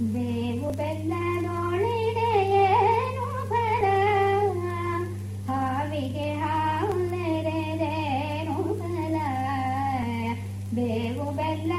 ಬೇವು ಬೆಲ್ಲ ನೋಡಿದೆಯೇನು ಬರ? ಹಾವಿಗೆ ಹಾಲೆರೆದೇನು ಬಲ? ಬೇವು ಬೆಲ್ಲ